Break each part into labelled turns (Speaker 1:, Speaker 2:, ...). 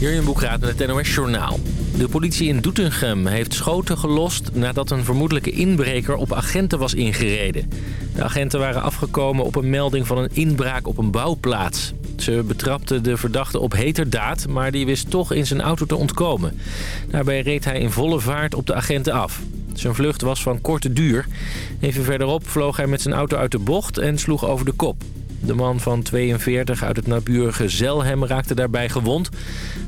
Speaker 1: Jurjen Boekraat met het NOS Journaal. De politie in Doetinchem heeft schoten gelost nadat een vermoedelijke inbreker op agenten was ingereden. De agenten waren afgekomen op een melding van een inbraak op een bouwplaats. Ze betrapten de verdachte op heterdaad, maar die wist toch in zijn auto te ontkomen. Daarbij reed hij in volle vaart op de agenten af. Zijn vlucht was van korte duur. Even verderop vloog hij met zijn auto uit de bocht en sloeg over de kop. De man van 42 uit het naburige Zelhem raakte daarbij gewond.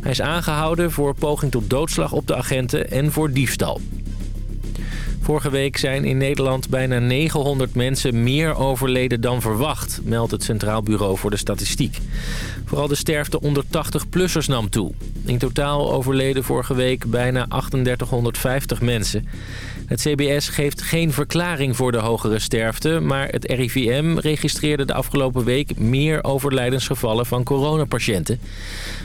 Speaker 1: Hij is aangehouden voor poging tot doodslag op de agenten en voor diefstal. Vorige week zijn in Nederland bijna 900 mensen meer overleden dan verwacht, meldt het Centraal Bureau voor de Statistiek. Vooral de sterfte onder 80-plussers nam toe. In totaal overleden vorige week bijna 3850 mensen. Het CBS geeft geen verklaring voor de hogere sterfte... maar het RIVM registreerde de afgelopen week meer overlijdensgevallen van coronapatiënten.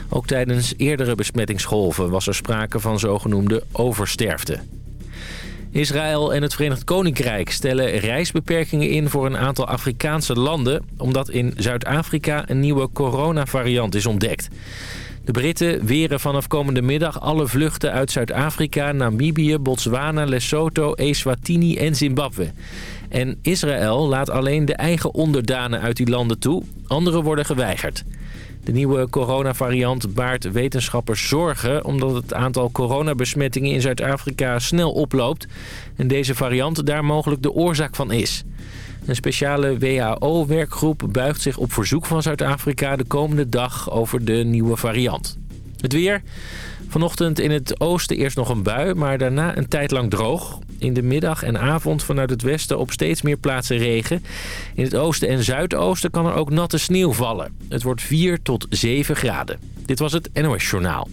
Speaker 1: Ook tijdens eerdere besmettingsgolven was er sprake van zogenoemde oversterfte. Israël en het Verenigd Koninkrijk stellen reisbeperkingen in voor een aantal Afrikaanse landen... omdat in Zuid-Afrika een nieuwe coronavariant is ontdekt. De Britten weren vanaf komende middag alle vluchten uit Zuid-Afrika, Namibië, Botswana, Lesotho, Eswatini en Zimbabwe. En Israël laat alleen de eigen onderdanen uit die landen toe. Andere worden geweigerd. De nieuwe coronavariant baart wetenschappers zorgen... omdat het aantal coronabesmettingen in Zuid-Afrika snel oploopt... en deze variant daar mogelijk de oorzaak van is. Een speciale WHO-werkgroep buigt zich op verzoek van Zuid-Afrika... de komende dag over de nieuwe variant. Het weer. Vanochtend in het oosten eerst nog een bui, maar daarna een tijd lang droog. In de middag en avond vanuit het westen op steeds meer plaatsen regen. In het oosten en zuidoosten kan er ook natte sneeuw vallen. Het wordt 4 tot 7 graden. Dit was het NOS Journaal.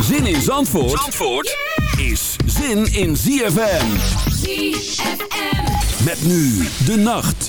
Speaker 2: Zin in Zandvoort, Zandvoort is zin in ZFM.
Speaker 3: ZFM.
Speaker 2: Met nu de nacht.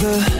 Speaker 4: together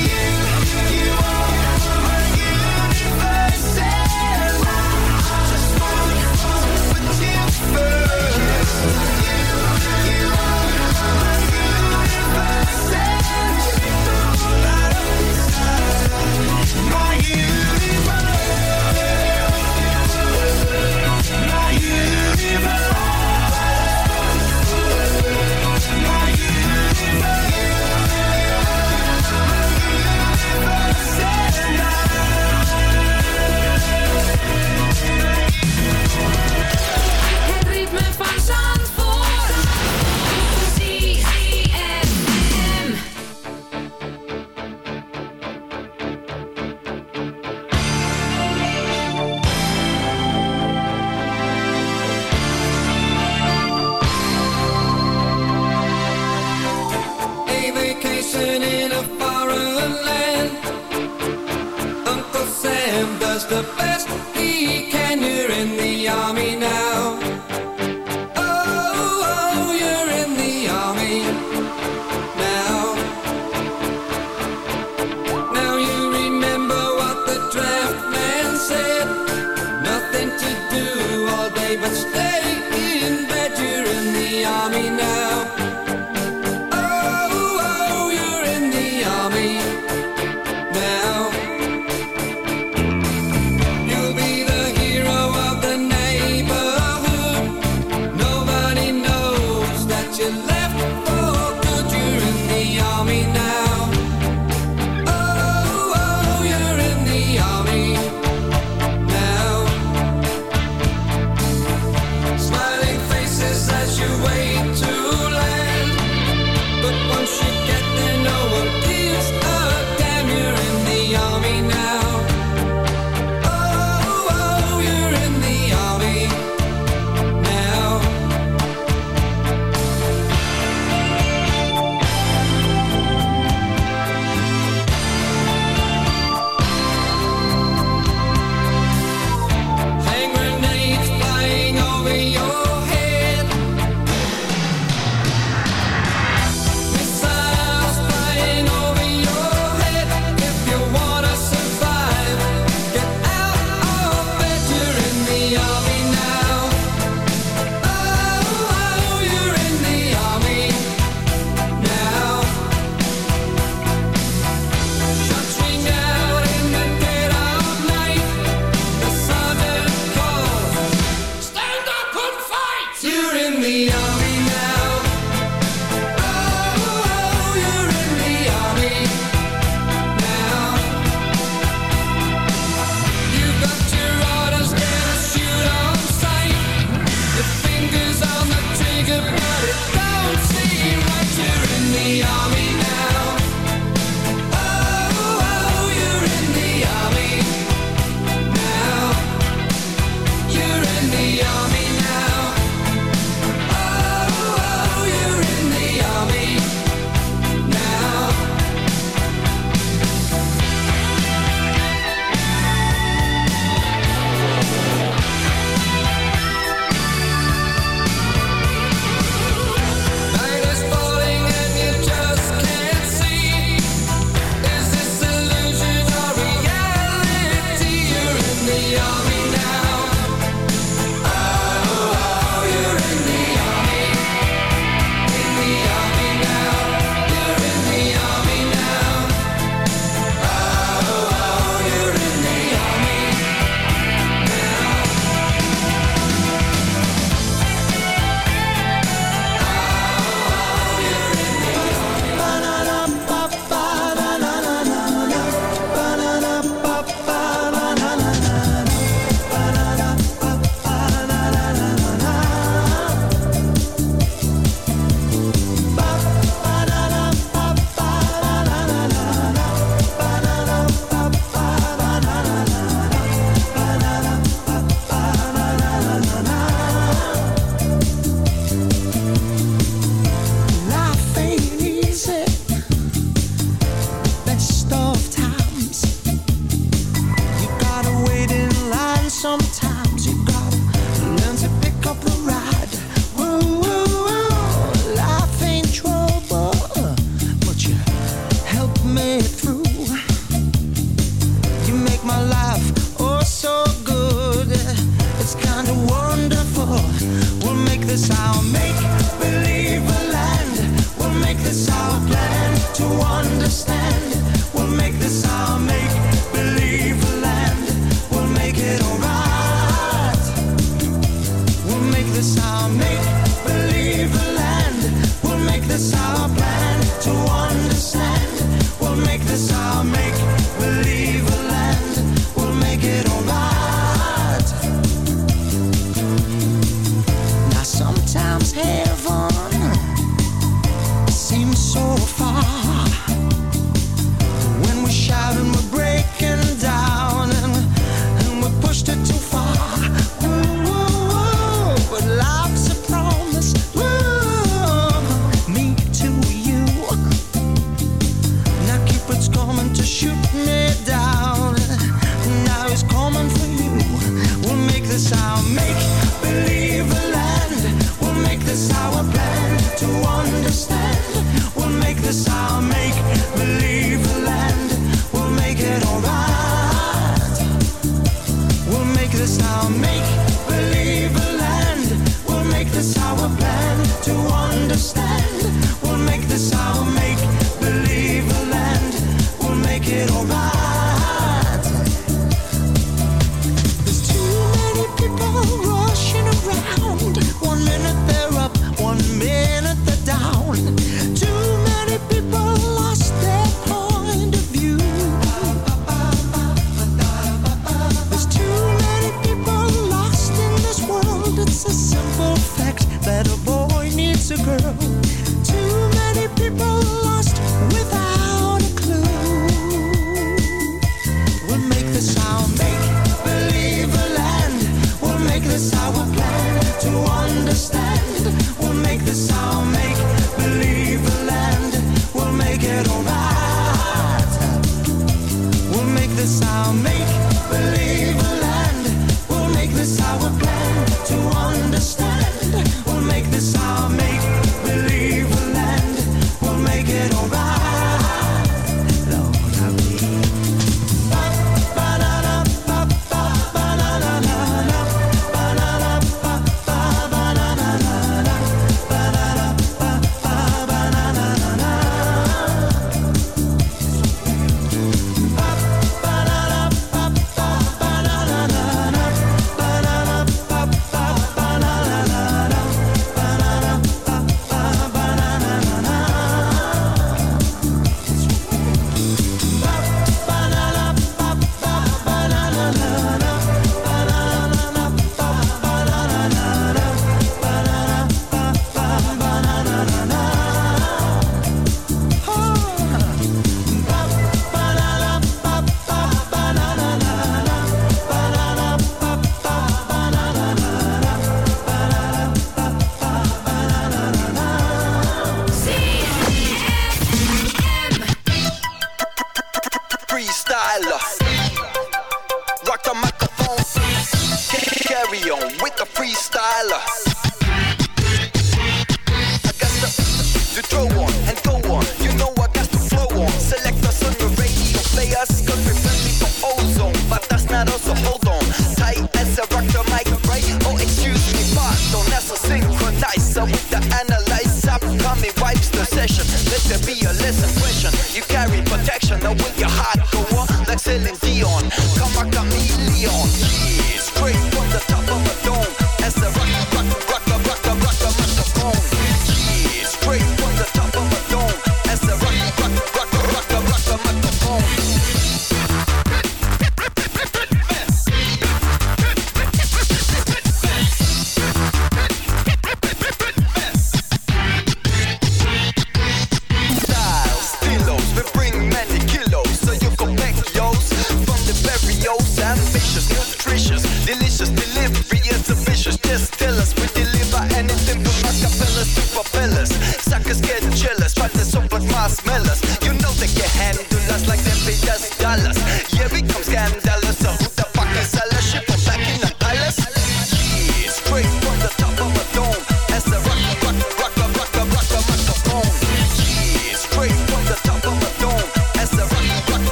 Speaker 5: this our make believe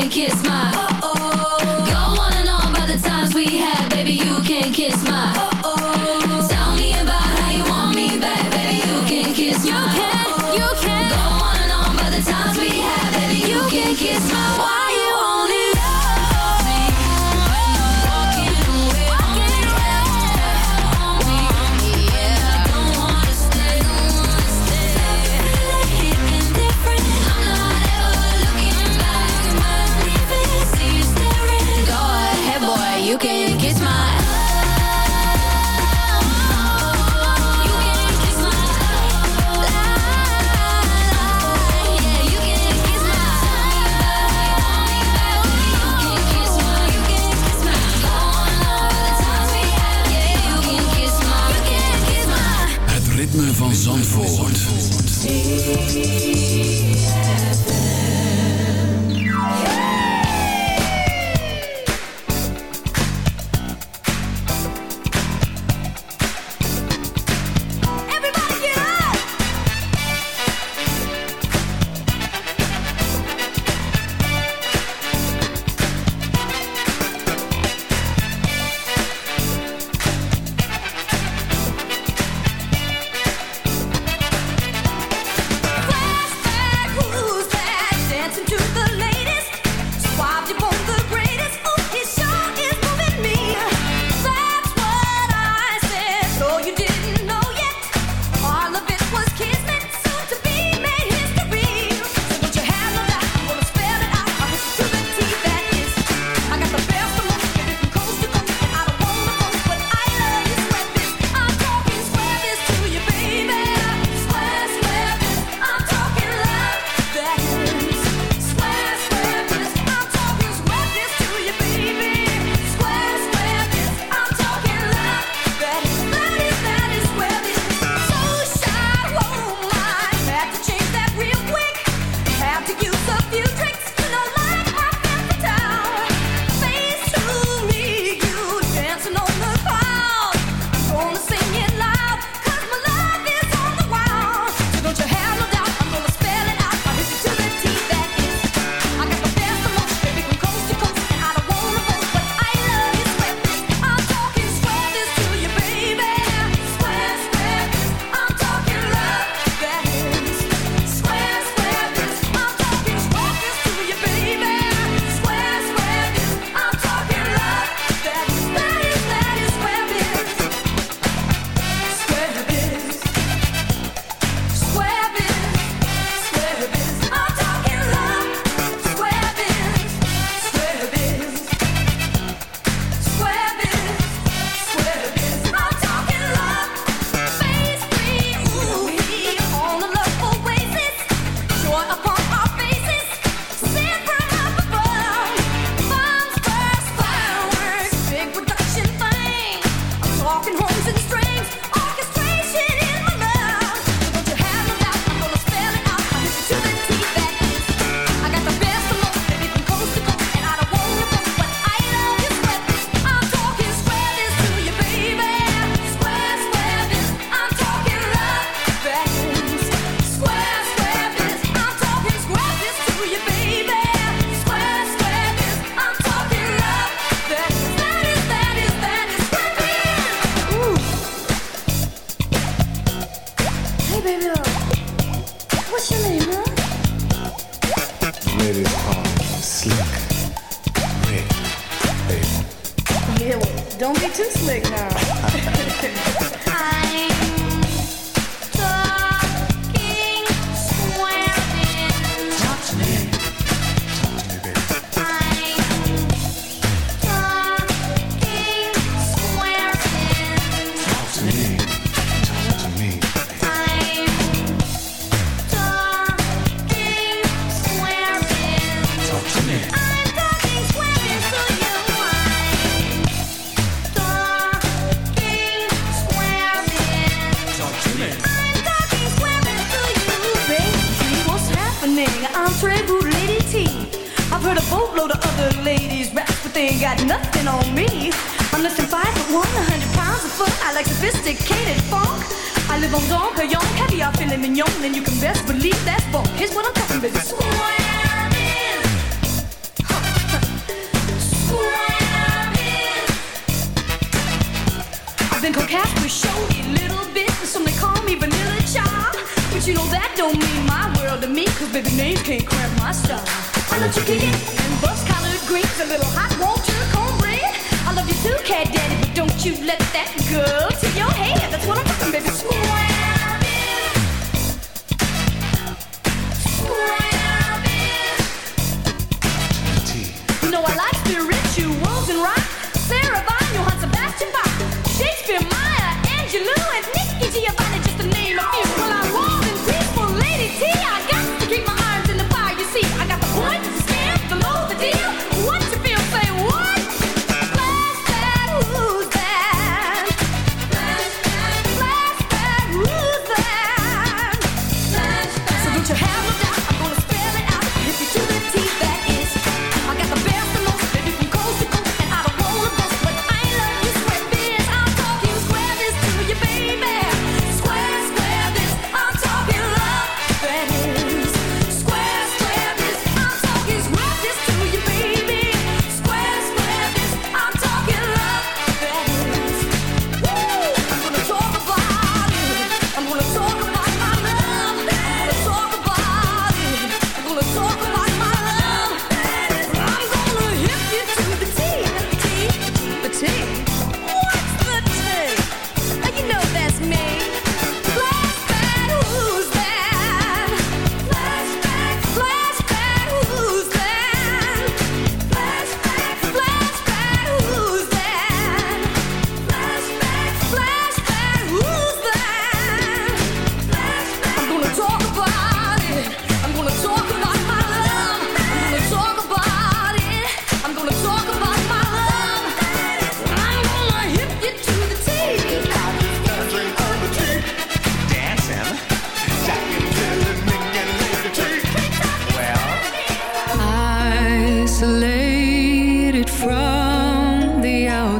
Speaker 6: Can kiss my.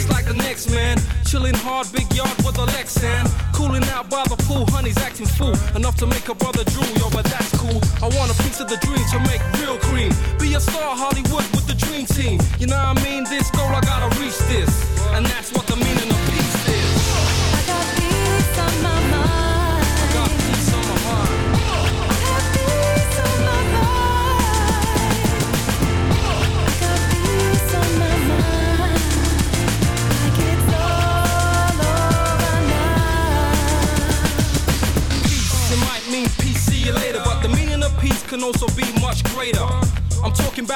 Speaker 7: just like the next man. Chilling hard, big yard with a Lexan. Cooling out by the pool, honey's acting fool. Enough to make a brother drool, yo, but that's cool. I want a piece of the dream to make real cream. Be a star, Hollywood with the dream team. You know what I mean?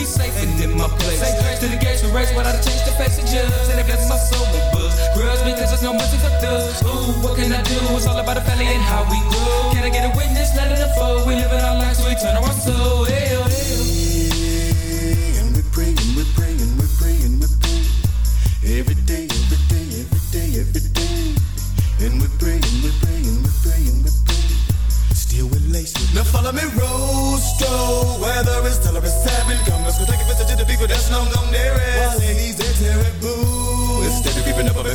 Speaker 8: me
Speaker 7: safe and in my place. Say grace to the gates of race, but I changed the passages. And I guess my soul will buzz. Grudge because there's no mercy for thugs. Ooh, what can I do? It's all about the family and how we grow. Can I get a witness? Let it unfold. We live in our lives, so we turn our soul.
Speaker 9: Hey, oh, hey.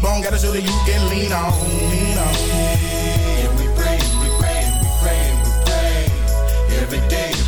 Speaker 10: T-Bone got a shoulder you can lean on, lean on.
Speaker 9: And we pray, we pray, we pray, we pray every day.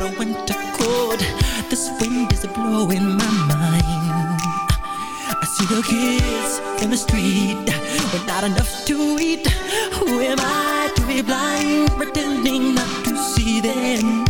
Speaker 11: a
Speaker 12: winter cold. This wind is blowing my mind. I see the kids in the street With not enough to eat. Who am I to be blind Pretending not to see
Speaker 2: them?